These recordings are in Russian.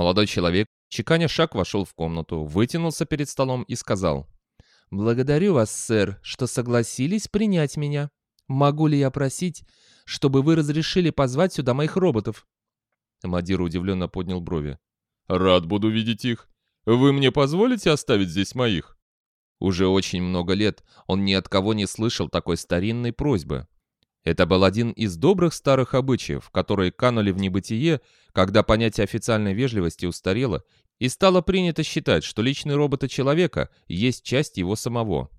Молодой человек, чеканя шаг, вошел в комнату, вытянулся перед столом и сказал. «Благодарю вас, сэр, что согласились принять меня. Могу ли я просить, чтобы вы разрешили позвать сюда моих роботов?» Мадир удивленно поднял брови. «Рад буду видеть их. Вы мне позволите оставить здесь моих?» Уже очень много лет он ни от кого не слышал такой старинной просьбы. Это был один из добрых старых обычаев, которые канули в небытие, когда понятие официальной вежливости устарело, и стало принято считать, что личный робот человека есть часть его самого.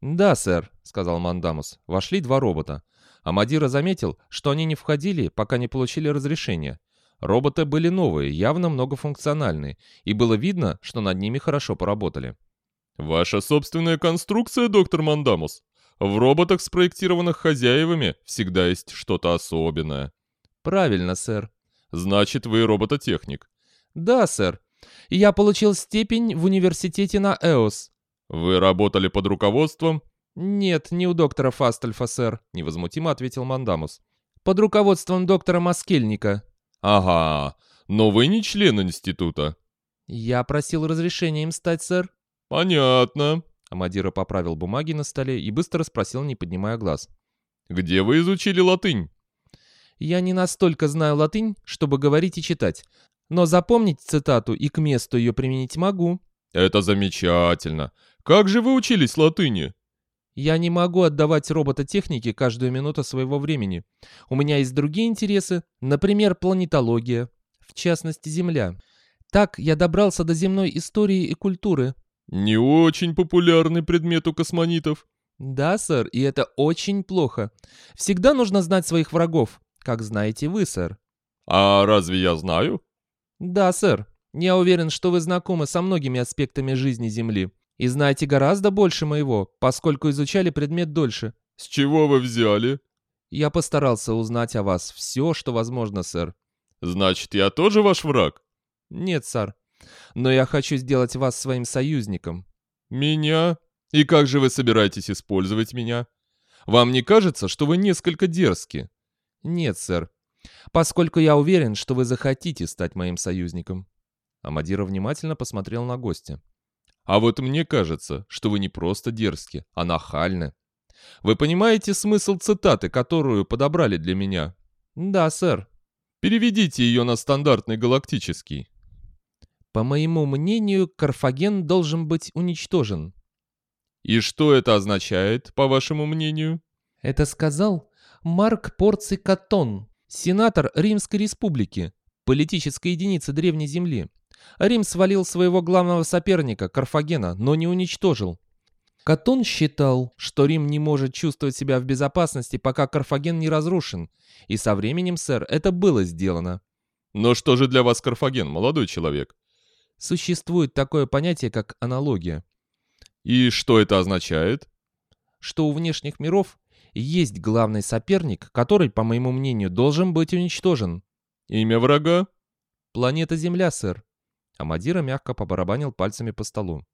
«Да, сэр», — сказал Мандамус. Вошли два робота. Амадира заметил, что они не входили, пока не получили разрешения. Роботы были новые, явно многофункциональные, и было видно, что над ними хорошо поработали. «Ваша собственная конструкция, доктор Мандамус?» В роботах, спроектированных хозяевами, всегда есть что-то особенное. Правильно, сэр. Значит, вы робототехник. Да, сэр. Я получил степень в университете на ЭОС. Вы работали под руководством? Нет, не у доктора Фастельфа, сэр, невозмутимо ответил Мандамус. Под руководством доктора Маскельника. Ага, но вы не член института. Я просил разрешения им стать, сэр. Понятно. Амадира поправил бумаги на столе и быстро спросил, не поднимая глаз. «Где вы изучили латынь?» «Я не настолько знаю латынь, чтобы говорить и читать, но запомнить цитату и к месту ее применить могу». «Это замечательно. Как же вы учились латыни?» «Я не могу отдавать робототехнике каждую минуту своего времени. У меня есть другие интересы, например, планетология, в частности, Земля. Так я добрался до земной истории и культуры, не очень популярный предмет у космонитов. Да, сэр, и это очень плохо. Всегда нужно знать своих врагов, как знаете вы, сэр. А разве я знаю? Да, сэр. Я уверен, что вы знакомы со многими аспектами жизни Земли и знаете гораздо больше моего, поскольку изучали предмет дольше. С чего вы взяли? Я постарался узнать о вас все, что возможно, сэр. Значит, я тоже ваш враг? Нет, сэр но я хочу сделать вас своим союзником». «Меня? И как же вы собираетесь использовать меня? Вам не кажется, что вы несколько дерзки?» «Нет, сэр, поскольку я уверен, что вы захотите стать моим союзником». Амадира внимательно посмотрел на гостя. «А вот мне кажется, что вы не просто дерзки, а нахальны. Вы понимаете смысл цитаты, которую подобрали для меня?» «Да, сэр». «Переведите ее на стандартный галактический». По моему мнению, Карфаген должен быть уничтожен. И что это означает, по вашему мнению? Это сказал Марк Порций Катон, сенатор Римской Республики, политическая единица Древней Земли. Рим свалил своего главного соперника, Карфагена, но не уничтожил. Катон считал, что Рим не может чувствовать себя в безопасности, пока Карфаген не разрушен. И со временем, сэр, это было сделано. Но что же для вас Карфаген, молодой человек? Существует такое понятие, как аналогия. И что это означает? Что у внешних миров есть главный соперник, который, по моему мнению, должен быть уничтожен. Имя врага? Планета Земля, сэр. Амадира мягко побарабанил пальцами по столу.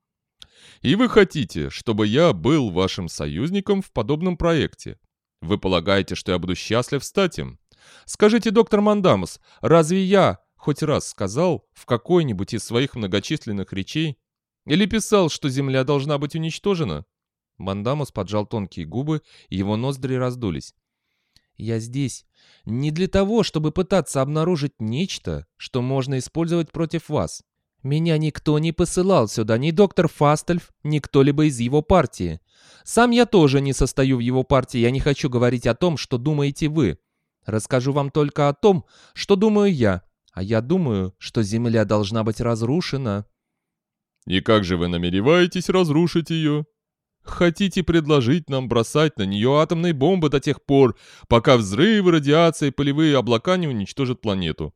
И вы хотите, чтобы я был вашим союзником в подобном проекте? Вы полагаете, что я буду счастлив стать им? Скажите, доктор Мандамус, разве я хоть раз сказал в какой-нибудь из своих многочисленных речей или писал, что Земля должна быть уничтожена? Мандамус поджал тонкие губы, и его ноздри раздулись. «Я здесь не для того, чтобы пытаться обнаружить нечто, что можно использовать против вас. Меня никто не посылал сюда, ни доктор Фастельф, ни кто-либо из его партии. Сам я тоже не состою в его партии, я не хочу говорить о том, что думаете вы. Расскажу вам только о том, что думаю я, а я думаю, что Земля должна быть разрушена». «И как же вы намереваетесь разрушить ее?» «Хотите предложить нам бросать на нее атомные бомбы до тех пор, пока взрывы, радиация и полевые облака не уничтожат планету?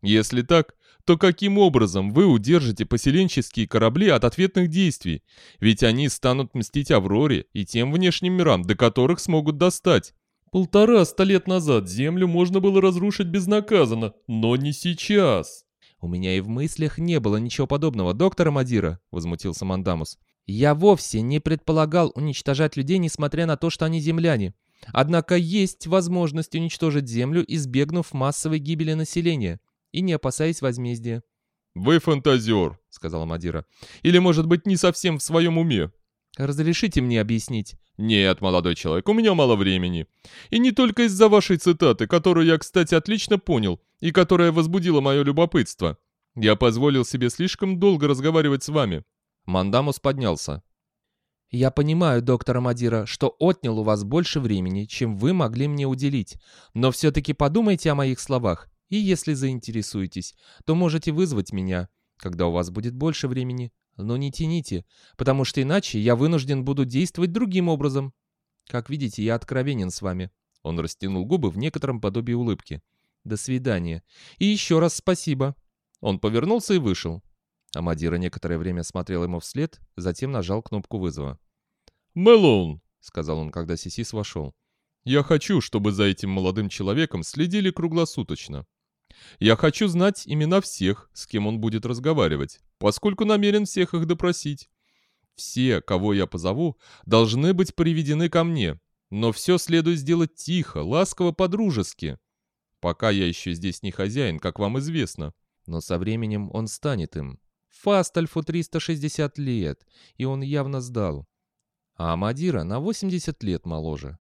Если так, то каким образом вы удержите поселенческие корабли от ответных действий? Ведь они станут мстить Авроре и тем внешним мирам, до которых смогут достать. Полтораста лет назад Землю можно было разрушить безнаказанно, но не сейчас. «У меня и в мыслях не было ничего подобного, доктор Мадира», — возмутился Мандамус. «Я вовсе не предполагал уничтожать людей, несмотря на то, что они земляне. Однако есть возможность уничтожить Землю, избегнув массовой гибели населения и не опасаясь возмездия». «Вы фантазер», — сказала Мадира. «Или, может быть, не совсем в своем уме». «Разрешите мне объяснить?» «Нет, молодой человек, у меня мало времени. И не только из-за вашей цитаты, которую я, кстати, отлично понял, и которая возбудила мое любопытство. Я позволил себе слишком долго разговаривать с вами». Мандамус поднялся. «Я понимаю, доктор Амадира, что отнял у вас больше времени, чем вы могли мне уделить, но все-таки подумайте о моих словах и если заинтересуетесь, то можете вызвать меня, когда у вас будет больше времени. Но не тяните, потому что иначе я вынужден буду действовать другим образом. Как видите, я откровенен с вами». Он растянул губы в некотором подобии улыбки. «До свидания. И еще раз спасибо». Он повернулся и вышел. Амадира некоторое время смотрел ему вслед, затем нажал кнопку вызова. «Мэлоун», — сказал он, когда Сисис вошел. «Я хочу, чтобы за этим молодым человеком следили круглосуточно. Я хочу знать имена всех, с кем он будет разговаривать, поскольку намерен всех их допросить. Все, кого я позову, должны быть приведены ко мне, но все следует сделать тихо, ласково, по-дружески. Пока я еще здесь не хозяин, как вам известно. Но со временем он станет им. Фастальфу 360 лет, и он явно сдал. А Амадира на 80 лет моложе.